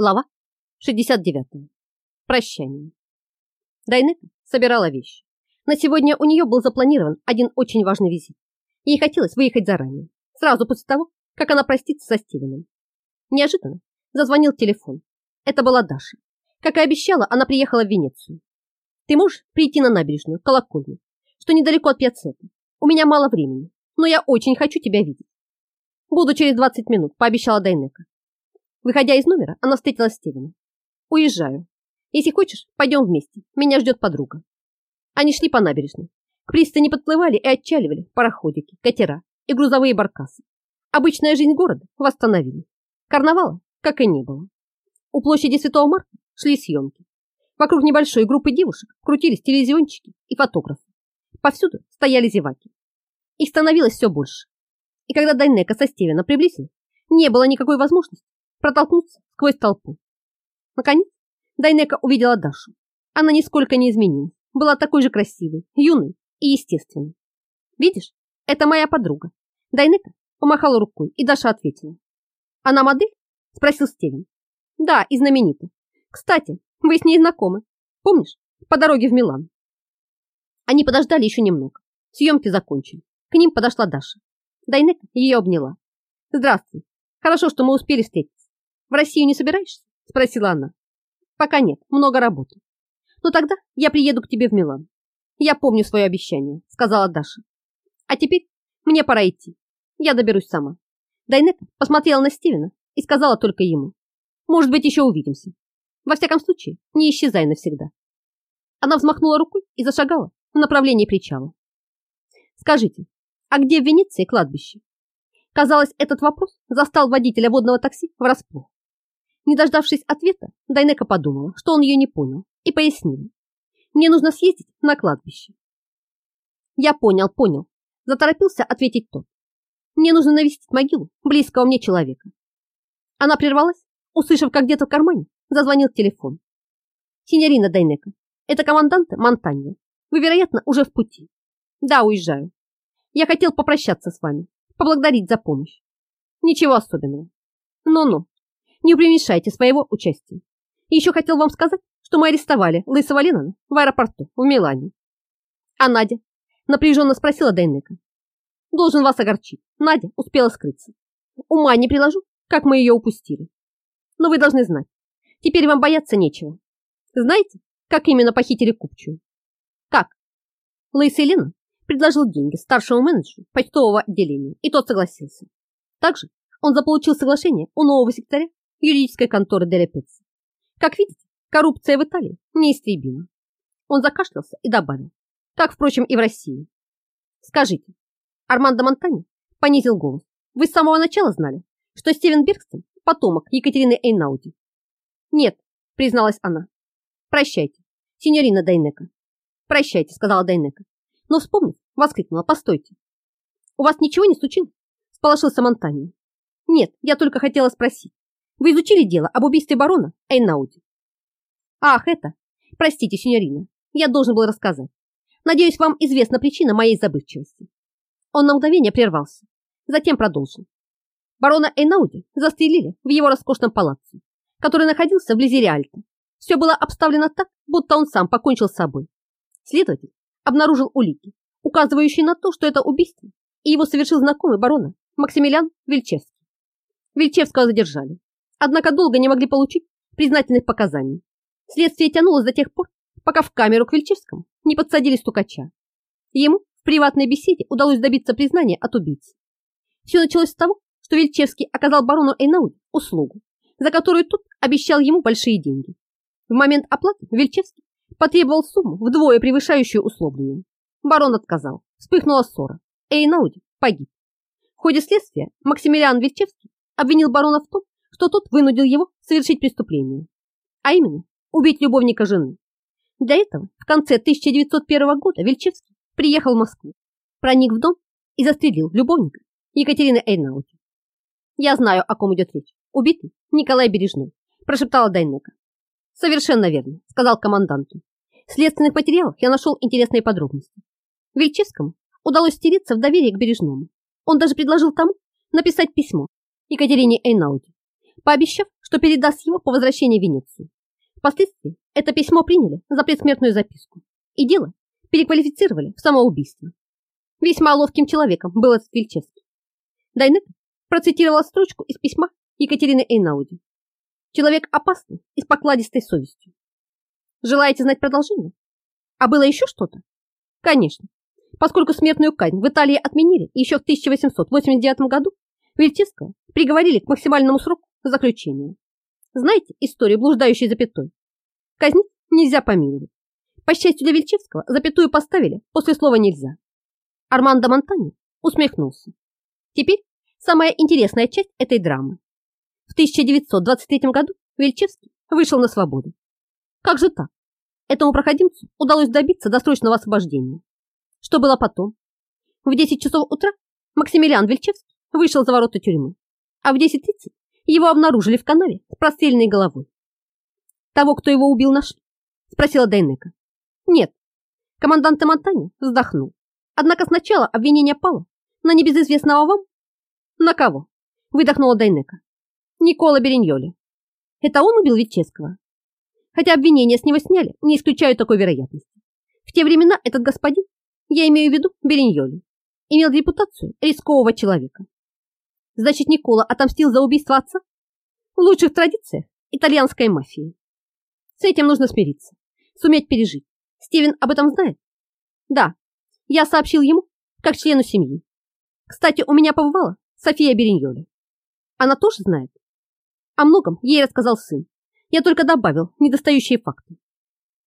Глава 69. Прощание. Дайнека собирала вещи. На сегодня у нее был запланирован один очень важный визит. Ей хотелось выехать заранее, сразу после того, как она простится со Стивеном. Неожиданно зазвонил телефон. Это была Даша. Как и обещала, она приехала в Венецию. Ты можешь прийти на набережную, колокольню, что недалеко от пьяцеты. У меня мало времени, но я очень хочу тебя видеть. Буду через 20 минут, пообещала Дайнека. Выходя из номера, она встретила Стивена. «Уезжаю. Если хочешь, пойдем вместе. Меня ждет подруга». Они шли по набережной. К пристани подплывали и отчаливали пароходики, катера и грузовые баркасы. Обычная жизнь города восстановили. Карнавала как и не было. У площади Святого Марка шли съемки. Вокруг небольшой группы девушек крутились телевизионщики и фотографы. Повсюду стояли зеваки. Их становилось все больше. И когда Дайнека со Стивена приблизилась, не было никакой возможности протолкнуться сквозь толпу. Наконец, Дайнека увидела Дашу. Она нисколько не изменилась, была такой же красивой, юной и естественной. «Видишь, это моя подруга». Дайнека помахала рукой, и Даша ответила. «Она модель?» – спросил Стивен. «Да, и знаменита. Кстати, вы с ней знакомы. Помнишь, по дороге в Милан?» Они подождали еще немного. Съемки закончили. К ним подошла Даша. Дайнека ее обняла. «Здравствуй. Хорошо, что мы успели встретиться. В Россию не собираешься? Спросила она. Пока нет, много работы. Но тогда я приеду к тебе в Милан. Я помню свое обещание, сказала Даша. А теперь мне пора идти. Я доберусь сама. Дайнека посмотрела на Стивена и сказала только ему. Может быть, еще увидимся. Во всяком случае, не исчезай навсегда. Она взмахнула рукой и зашагала в направлении причала. Скажите, а где в Венеции кладбище? Казалось, этот вопрос застал водителя водного такси врасплох. Не дождавшись ответа, Дайнека подумала, что он ее не понял, и пояснила. «Мне нужно съездить на кладбище». «Я понял, понял», – заторопился ответить тот. «Мне нужно навестить могилу близкого мне человека». Она прервалась, услышав, как где-то в кармане зазвонил телефон. «Синьорина Дайнека, это командант Монтанья. Вы, вероятно, уже в пути». «Да, уезжаю. Я хотел попрощаться с вами, поблагодарить за помощь. Ничего особенного. Ну-ну, не преуменьшайте своего участия. И еще хотел вам сказать, что мы арестовали Лысого Леннона в аэропорту в Милане. А Надя? Напряженно спросила Дайнека. Должен вас огорчить. Надя успела скрыться. Ума не приложу, как мы ее упустили. Но вы должны знать, теперь вам бояться нечего. Знаете, как именно похитили Купчую? Как? Лысый Леннон предложил деньги старшему менеджеру почтового отделения, и тот согласился. Также он заполучил соглашение у нового секретаря юридической конторы Деля Как видите, коррупция в Италии неистребима. Он закашлялся и добавил, как, впрочем, и в России. Скажите, Армандо Монтани понизил голос. Вы с самого начала знали, что Стивен Бергстон – потомок Екатерины Эйнауди? Нет, призналась она. Прощайте, синьорина Дайнека. Прощайте, сказала Дайнека. Но вспомнив, воскликнула, постойте. У вас ничего не случилось? Сполошился Монтани. Нет, я только хотела спросить. Вы изучили дело об убийстве барона Эйнауди? Ах, это... Простите, синьорина, я должен был рассказать. Надеюсь, вам известна причина моей забывчивости. Он на мгновение прервался, затем продолжил. Барона Эйнауди застрелили в его роскошном палаце, который находился вблизи Риальто. Все было обставлено так, будто он сам покончил с собой. Следователь обнаружил улики, указывающие на то, что это убийство, и его совершил знакомый барона Максимилиан Вильчевский. Вильчевского задержали, однако долго не могли получить признательных показаний. Следствие тянулось до тех пор, пока в камеру к Вильчевскому не подсадили стукача. Ему в приватной беседе удалось добиться признания от убийцы. Все началось с того, что Вильчевский оказал барону Эйнауди услугу, за которую тот обещал ему большие деньги. В момент оплаты Вильчевский потребовал сумму, вдвое превышающую условленную. Барон отказал. Вспыхнула ссора. Эйнауди погиб. В ходе следствия Максимилиан Вильчевский обвинил барона в том, что тот вынудил его совершить преступление, а именно убить любовника жены. Для этого в конце 1901 года Вельчевский приехал в Москву, проник в дом и застрелил любовника Екатерины Эйнаути. «Я знаю, о ком идет речь. Убитый Николай Бережной», прошептала Дайнека. «Совершенно верно», сказал команданту. В следственных материалах я нашел интересные подробности. Вельчевскому удалось стереться в доверие к Бережному. Он даже предложил тому написать письмо Екатерине Эйнауди, пообещав, что передаст его по возвращении в Венецию. Впоследствии это письмо приняли за предсмертную записку, и дело переквалифицировали в самоубийство. Весьма ловким человеком был этот Вильчевский. Дайнек процитировала строчку из письма Екатерины Эйнауди. Человек опасный и с покладистой совестью. Желаете знать продолжение? А было еще что-то? Конечно. Поскольку смертную казнь в Италии отменили еще в 1889 году, Вильчевского приговорили к максимальному сроку заключения. Знаете историю блуждающей запятой? Казнить нельзя помиловать. По счастью для Вильчевского, запятую поставили после слова «нельзя». Армандо Монтани усмехнулся. Теперь самая интересная часть этой драмы. В 1923 году Вильчевский вышел на свободу. Как же так? Этому проходимцу удалось добиться досрочного освобождения. Что было потом? В 10 часов утра Максимилиан Вильчевский вышел за ворота тюрьмы, а в 10.30 его обнаружили в канаве с простреленной головой. Того, кто его убил, нашли? Спросила Дайнека. Нет. Командант Монтани вздохнул. Однако сначала обвинение пало на небезызвестного вам. На кого? Выдохнула Дайнека. Никола Бериньоли. Это он убил Витческого? Хотя обвинения с него сняли, не исключаю такой вероятности. В те времена этот господин, я имею в виду Бериньоли, имел репутацию рискового человека. Значит, Никола отомстил за убийство отца? В лучших традициях итальянской мафии. С этим нужно смириться, суметь пережить. Стивен об этом знает? Да, я сообщил ему, как члену семьи. Кстати, у меня побывала София Бериньоли. Она тоже знает? О многом ей рассказал сын. Я только добавил недостающие факты.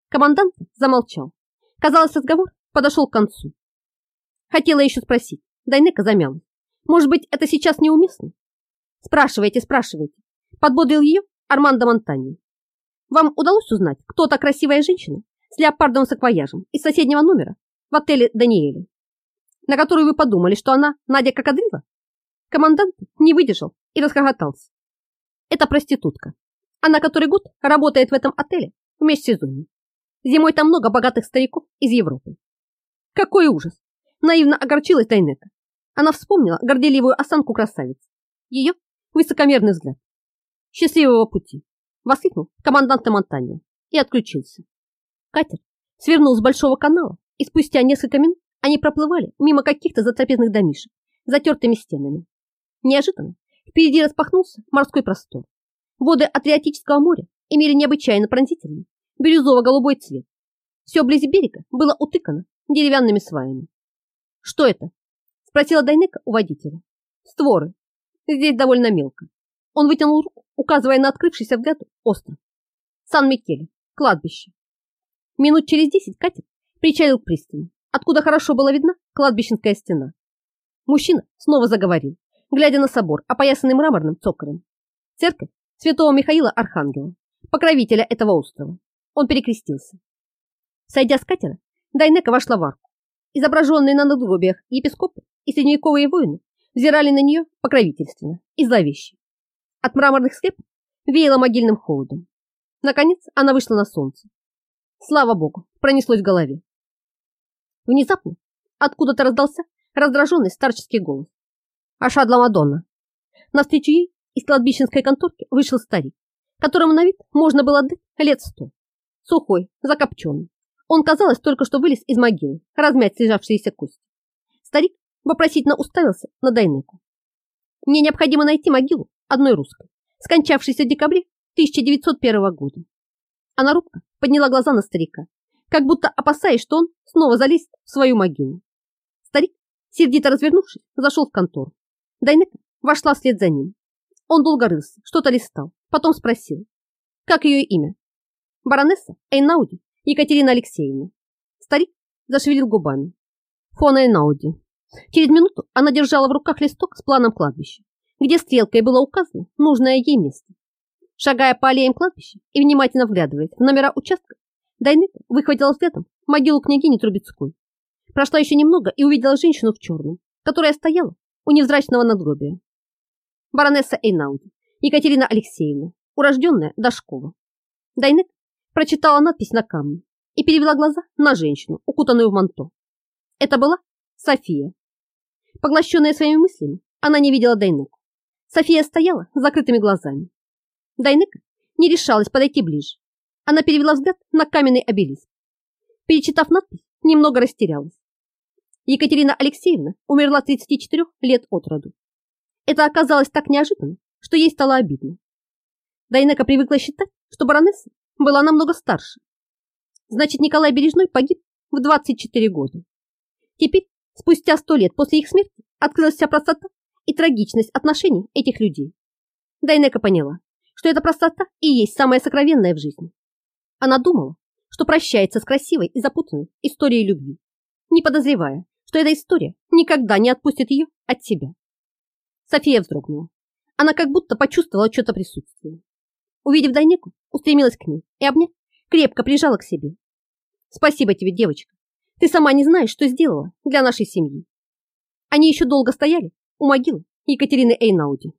Командант замолчал. Казалось, разговор подошел к концу. Хотела еще спросить. Дайнека замялась. Может быть, это сейчас неуместно? Спрашивайте, спрашивайте. Подбодрил ее Армандо Монтани. Вам удалось узнать, кто та красивая женщина с леопардовым саквояжем из соседнего номера в отеле Даниэля, на которую вы подумали, что она Надя Кокодрила? Командант не выдержал и расхохотался. Это проститутка. Она который год работает в этом отеле в межсезонье. Зимой там много богатых стариков из Европы. Какой ужас! Наивно огорчилась Дайнека. Она вспомнила горделивую осанку красавицы. Ее высокомерный взгляд. Счастливого пути! Воскликнул командант Монтанья и отключился. Катер свернул с большого канала, и спустя несколько минут они проплывали мимо каких-то затрапезных домишек, затертыми стенами. Неожиданно Впереди распахнулся морской простор. Воды Адриатического моря имели необычайно пронзительный бирюзово-голубой цвет. Все вблизи берега было утыкано деревянными сваями. «Что это?» – спросила Дайнека у водителя. «Створы. Здесь довольно мелко». Он вытянул руку, указывая на открывшийся взгляду остров. Сан-Микеле, кладбище. Минут через десять катер причалил к пристани, откуда хорошо была видна кладбищенская стена. Мужчина снова заговорил, глядя на собор, опоясанный мраморным цоколем. Церковь святого Михаила Архангела, покровителя этого острова. Он перекрестился. Сойдя с катера, Дайнека вошла в арку. Изображенные на надгробиях епископы и средневековые воины взирали на нее покровительственно и зловеще. От мраморных склепов веяло могильным холодом. Наконец она вышла на солнце. Слава богу, пронеслось в голове. Внезапно откуда-то раздался раздраженный старческий голос. Ашадла Мадонна. Навстречу ей из кладбищенской конторки вышел старик, которому на вид можно было отдать лет сто. Сухой, закопченный. Он, казалось, только что вылез из могилы, размять слежавшиеся кости. Старик вопросительно уставился на Дайнеку. Мне необходимо найти могилу одной русской, скончавшейся в декабре 1901 года. Она робко подняла глаза на старика, как будто опасаясь, что он снова залезет в свою могилу. Старик, сердито развернувшись, зашел в контору. Дайнека вошла вслед за ним. Он долго рылся, что-то листал, потом спросил, как ее имя? Баронесса Эйнауди Екатерина Алексеевна. Старик зашевелил губами. Фон Эйнауди. Через минуту она держала в руках листок с планом кладбища, где стрелкой было указано нужное ей место. Шагая по аллеям кладбища и внимательно вглядываясь в номера участка, Дайнека выхватила взглядом могилу княгини Трубецкой. Прошла еще немного и увидела женщину в черном, которая стояла у невзрачного надгробия. Баронесса Эйнауди, Екатерина Алексеевна, урожденная Дашкова. Дайнек прочитала надпись на камне и перевела глаза на женщину, укутанную в манто. Это была София. Поглощенная своими мыслями, она не видела Дайнеку. София стояла с закрытыми глазами. Дайнека не решалась подойти ближе. Она перевела взгляд на каменный обелиск. Перечитав надпись, немного растерялась. Екатерина Алексеевна умерла 34 лет от роду. Это оказалось так неожиданно, что ей стало обидно. Дайнека привыкла считать, что баронесса была намного старше. Значит, Николай Бережной погиб в 24 года. Теперь, спустя сто лет после их смерти, открылась вся простота и трагичность отношений этих людей. Дайнека поняла, что эта простота и есть самое сокровенное в жизни. Она думала, что прощается с красивой и запутанной историей любви, не подозревая, что эта история никогда не отпустит ее от себя. София вздрогнула. Она как будто почувствовала что-то присутствие. Увидев Дайнеку, устремилась к ней и, обняв, крепко прижала к себе. Спасибо тебе, девочка. Ты сама не знаешь, что сделала для нашей семьи. Они еще долго стояли у могилы Екатерины Эйнауди.